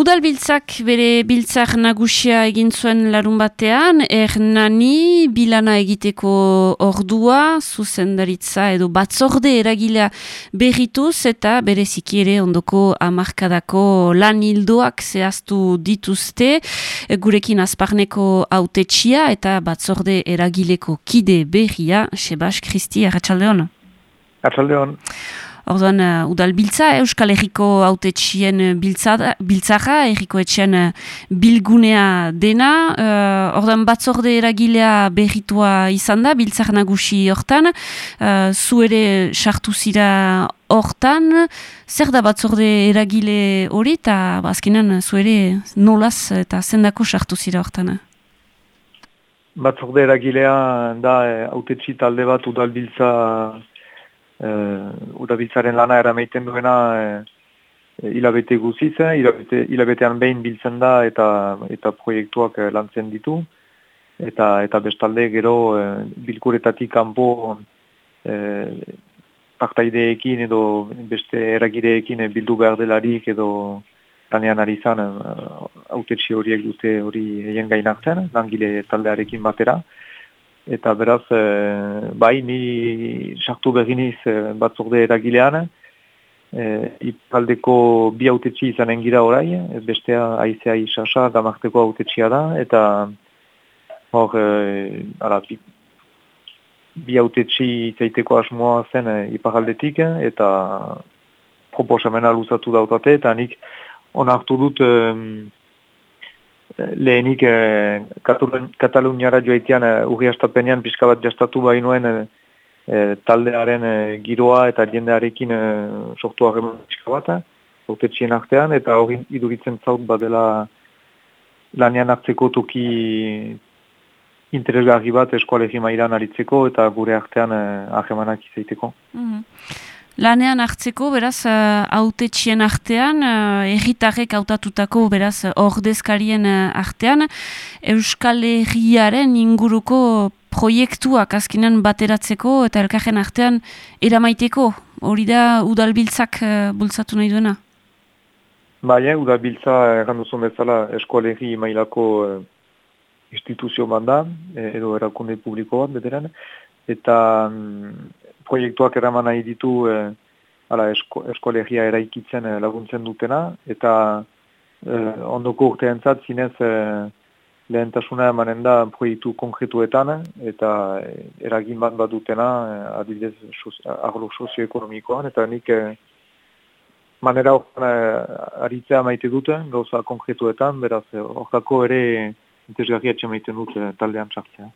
Udal biltzak bere biltzak nagusia egin zuen larun batean, ernani bilana egiteko ordua, zuzendaritza edo batzorde eragilea berrituz eta bere ere ondoko amarkadako lan hildoak zehaztu dituzte, gurekin azparneko autetxia eta batzorde eragileko kide berria, Sebas Kristi, Arratxaldeon. Arratxaldeon. Orduan, uh, udal biltza, Euskal Herriko autetxien biltzara, Herriko etxien bilgunea dena. Uh, orduan, batzorde eragilea berritua izan da, biltzar nagusi hortan. Uh, zu ere sartu zira hortan. Zer da batzorde eragile hori, eta azkenan zu ere nolaz eta zendako sartu zira hortan? Batzorde eragilea da autetxi talde bat udal biltza udabiltzaren lana erameiten duena uh, hilabete guziz, hilabete, hilabetean behin biltzen da eta eta proiektuak lantzen ditu. Eta eta bestalde gero uh, bilkuretatik kanpo uh, partaideekin edo beste eragireekin bildu behar delarik edo lanean ari zan uh, horiek dute hori egin gainartzen, langile taldearekin batera eta beraz, e, bai, ni sartu beginiz e, batzorde eragilean, e, ipaldeko bi autetxi izanen gira orai, bestea aizea isasa damarteko autetxia da, eta hor, e, ara, bi, bi autetxi zaiteko asmoa zen e, iparaldetik, eta proposamena luzatu dautate, eta nik onartu dut, lehenik eh, Kataluniara joaitean eh, urri astapenean pixka bat jastatu bainuen eh, eh, taldearen eh, giroa eta jendearekin eh, sortu harreman pixka bat, eh, artean, eta hori iduritzen zaut badela lanean hartzeko toki interesgarri bat eskualegi mailan aritzeko eta gure artean harremanak izaiteko. Mm lanean hartzeko, beraz, uh, artean, uh, erritarrek autatutako, beraz, ordezkarien uh, artean, Euskal Herriaren inguruko proiektuak azkinan bateratzeko eta elkarren artean eramaiteko, hori da udalbiltzak bultzatu nahi duena? Baina, udalbiltza, erranduzun bezala, eskualerri mailako instituzio banda, edo erakunde publiko bat, beteran, eta um, proiektuak eraman nahi ditu e, ala, esko, eskolegia eraikitzen e, laguntzen dutena, eta e, ondoko urteentzat zinez e, lehentasuna emanen da proiektu konkretuetan, eta eragin bat bat dutena, adibidez, arlo sozioekonomikoan, eta nik e, manera horretan aritzea maite dute, gauza konkretuetan, beraz, horretako ere interesgarria txemaiten dute taldean txartzea.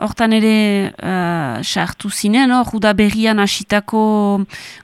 Hortan ere uh, sartu zinen, hor, uda berrian asitako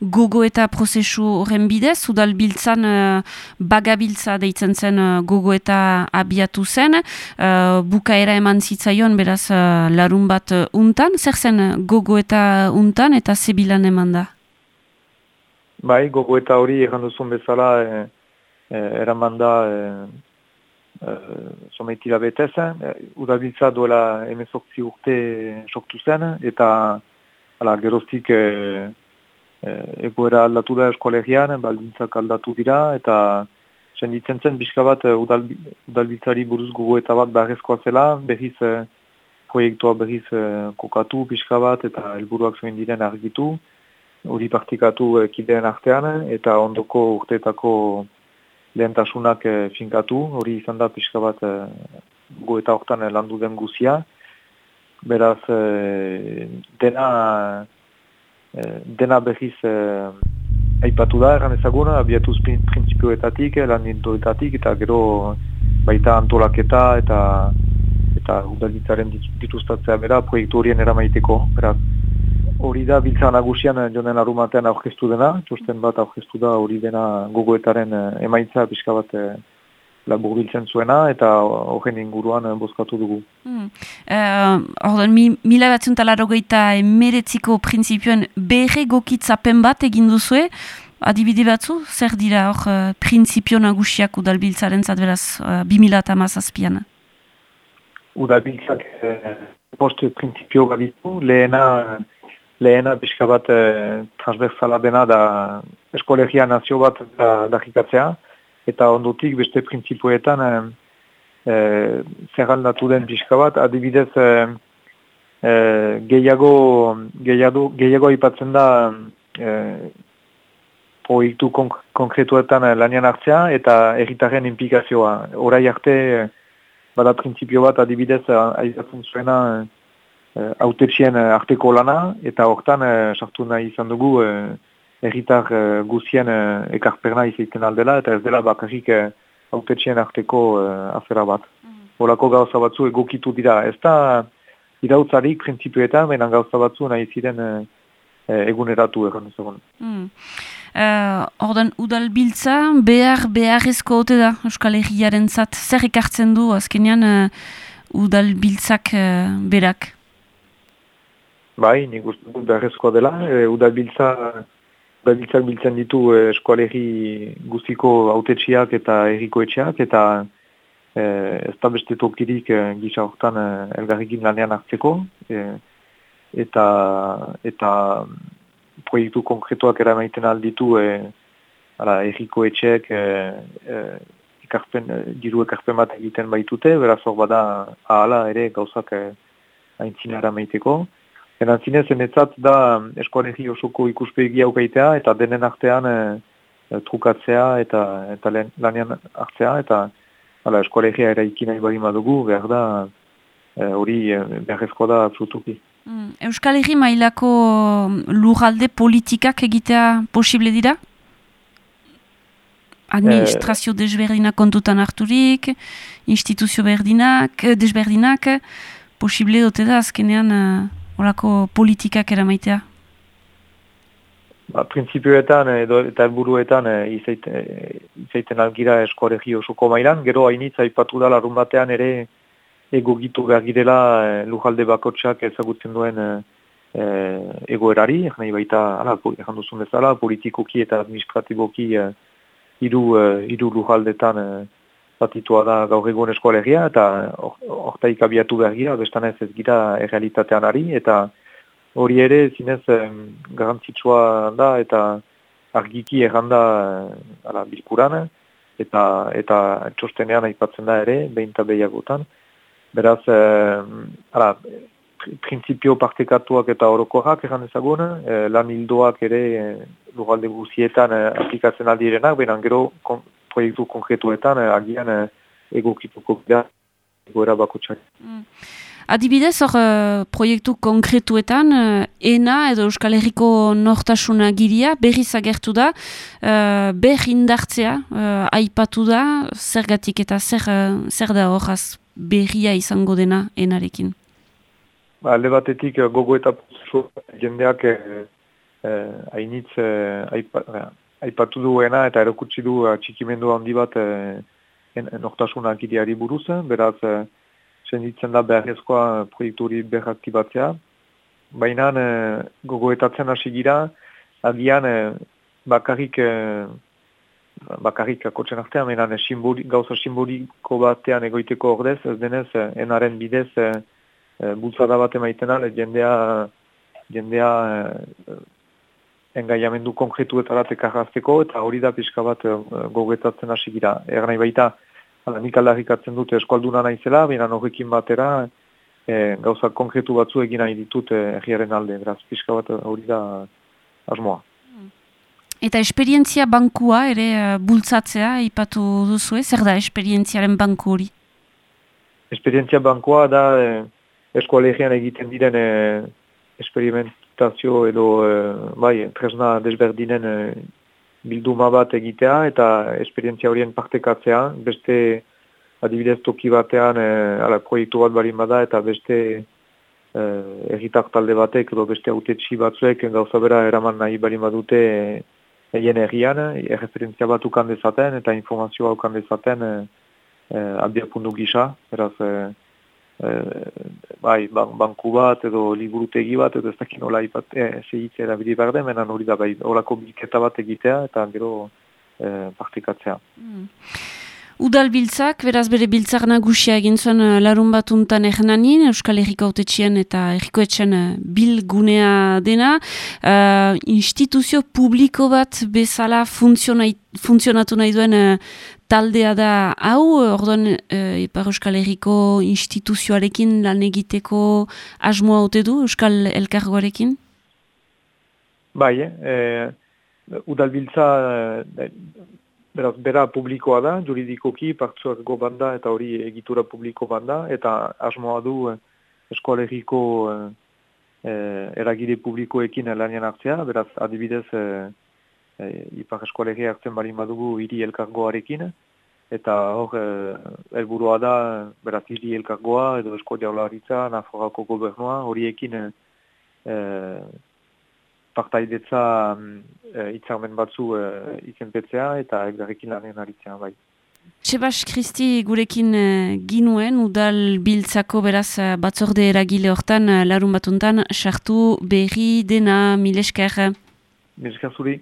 gogo eta prozesu horren bidez, udal biltzan uh, bagabiltza deitzen zen uh, gogo eta abiatu zen, uh, bukaera eman zitzaion, beraz, uh, larun bat untan, zer zen gogo eta untan eta zebilan eman da? Bai, gogo eta hori erranduzun bezala eh, eh, eraman da sometila betez, udabiltza duela emezortzi urte sortu zen, eta ala, geroztik e, egoera aldatu da eskolegian, baldintzak aldatu dira, eta senditzen zen bizka bat udal, buruz gugu eta bat beharrezkoa zela, behiz e, proiektua behiz e, kokatu bizka eta helburuak zuen diren argitu, hori partikatu e, kideen artean, eta ondoko urteetako lehentasunak e, finkatu, hori izan da pixka bat e, go eta hortan e, landu den guzia. Beraz, e, dena, e, dena behiz e, aipatu da, eran ezaguna, abiatuz prinsipioetatik, lan dintoetatik, eta gero baita antolaketa eta eta udalitzaren dituztatzea bera, proiektu horien eramaiteko. Beraz, hori da biltza nagusian eh, jonen arumatean aurkeztu dena, txosten bat aurkeztu da hori dena gogoetaren eh, emaitza pixka bat eh, labur biltzen zuena eta horren inguruan bozkatu dugu. Hmm. Uh, mi, mila batzun talaro emeretziko prinsipioen berre gokitzapen bat egin duzue, adibide batzu, zer dira hor uh, prinsipio nagusiak udalbiltzaren zatberaz uh, bi mila eta mazazpian? Udalbiltzak uh, post prinsipio gabitu, lehena lehena pixka bat e, transversala dena da eskolegia nazio bat da, da eta ondotik beste printzipioetan e, e, zer aldatu den pixka bat, adibidez e, e, gehiago, gehiago, gehiago ipatzen da e, proiektu konk konkretuetan lanian hartzea eta erritaren implikazioa. Horai arte, bada printzipio bat adibidez aizatzen zuena autetxien arteko lana, eta hortan sartu nahi izan dugu erritar uh, guzien uh, ekarperna izaiten aldela, eta ez dela bakarrik uh, autetxien arteko uh, afera bat. Mm. Horako gauza batzu egokitu dira. Ez da irautzarik prinsipioetan, baina gauza batzu nahi ziren uh, eguneratu egon ezagun. Mm. Uh, Ordan udal biltza, behar beharrezko ote da Euskal Herriaren zat, zer ekartzen du azkenean uh, udal biltzak uh, berak? Bai, nik uste beharrezkoa dela, e, udal biltza Babiltzak biltzen ditu eh, eskualerri guztiko autetxiak eta errikoetxeak eta eh, ez da beste tokirik eh, gisa horretan eh, elgarrikin lanean hartzeko eh, eta eta proiektu konkretuak eramaiten alditu eh, errikoetxeak eh, eh, ekarpen, diru ekarpen bat egiten baitute, beraz hor bada ahala ere gauzak eh, aintzinara maiteko. Eran zinez, enetzat da eskualegi osoko ikuspegi aukaitea eta denen artean e, trukatzea eta, eta lanian hartzea eta ala, eskualegia ere ikina ibari madugu, behar da eh, hori e, beharrezko da absolutuki. Mm. Euskal Herri mailako lurralde politikak egitea posible dira? Administrazio e... desberdinak kontutan harturik, instituzio berdinak, desberdinak, posible dute da azkenean horako politikak eramaitea? Ba, Prinzipioetan edo, eta helburuetan e, izaiten, e, izaiten algira eskoregi osoko mailan, gero hainitza aipatu da larun batean ere egogitu behar girela e, lujalde bakotxak ezagutzen duen e, egoerari, nahi baita, ala, duzun bezala, politikoki eta administratiboki e, iru, e, iru lujaldetan e, zatitua da gaur egun eskoalegia eta ortaik or, abiatu behar gira, bestan ez ez gira errealitatean ari, eta hori ere zinez em, garantzitsua da eta argiki erranda ala, bilkuran, eta, eta txostenean aipatzen da ere, behin eta behiagotan. Beraz, ala, prinsipio partekatuak eta orokorrak erran ezagun, e, lan hildoak ere e, lugalde guzietan e, aplikatzen aldirenak, behin gero proiektu konkretuetan eh, agian eh, egokituko da goera bako. Mm. Adibidez, hor, uh, proiektu konkretuetan, uh, ENA edo Euskal Herriko nortasuna giria, berriz agertu da, uh, ber indartzea, uh, aipatu da, zergatik eta zer, uh, zer da horaz berria izango dena ENArekin? Ba, alde batetik gogo eta jendeak eh, hainitz eh, aipatu duena eta erokutsi du uh, txikimendu handi bat uh, nortasunak ideari buruz, beraz, uh, senditzen da beharrezkoa proiekturi beraktibatzea. Baina uh, gogoetatzen hasi gira, agian uh, bakarrik, uh, bakarrik akotxen artean, menan simboli, gauza simboliko batean egoiteko ordez, ez denez, enaren bidez, uh, bultzada bat emaiten jendea, jendea engaiamendu konkretuetara tekarrazteko, eta hori da pixka bat uh, gogetatzen hasi gira. Egan nahi baita, ala, nik aldarrikatzen dute eskualduna naizela, baina horrekin batera e, gauza konkretu batzu egin nahi ditut egiaren alde, beraz pixka bat hori da asmoa. Eta esperientzia bankua ere bultzatzea ipatu duzu, zer da esperientziaren banku hori? Esperientzia bankua da e, eskualegian egiten diren e, esperimentazio edo e, bai, tresna desberdinen e, bilduma bat egitea eta esperientzia horien partekatzea, beste adibidez toki batean e, ala, proiektu bat barin bada eta beste e, erritak talde batek edo beste autetxi batzuek gauza bera eraman nahi barin badute egin errian, erreferentzia bat ukan dezaten eta informazioa ukan dezaten e, e, gisa, eraz Eh, bai, banku bat edo liburutegi bat edo ez dakit nola ipat eh, segitzea erabili behar den, menan hori da bai, horako bilketa bat egitea eta gero eh, partikatzea. Mm. Udal biltzak, beraz bere biltzak nagusia egin zuen uh, larun batuntan ernanin, Euskal Herriko autetxien eta Herrikoetxen uh, bilgunea dena. Uh, instituzio publiko bat bezala funtzionatu nahi duen uh, taldea da hau, orduan uh, Ipar Euskal Herriko instituzioarekin lan egiteko asmoa haute du Euskal Elkargoarekin? Bai, eh, udal biltza Beraz, bera publikoa da, juridikoki, partzuako banda eta hori egitura publiko banda, eta asmoa du eh, eskoalegiko eh, eh, eragide publikoekin lanien hartzea, beraz, adibidez, eh, eh, ipar eskoalegia hartzen bali madugu hiri elkargoarekin, eta hor, eh, elburua da, beraz, hiri elkargoa edo esko diaularitza, naforako gobernua, horiekin eh, partaidetza mm, e, itzarmen batzu e, izenpetzea eta egdarekin lanen aritzea bai. Sebas Kristi gurekin e, ginuen, udal biltzako beraz e, batzorde eragile hortan larun batuntan, sartu berri dena milesker. Milesker zuri.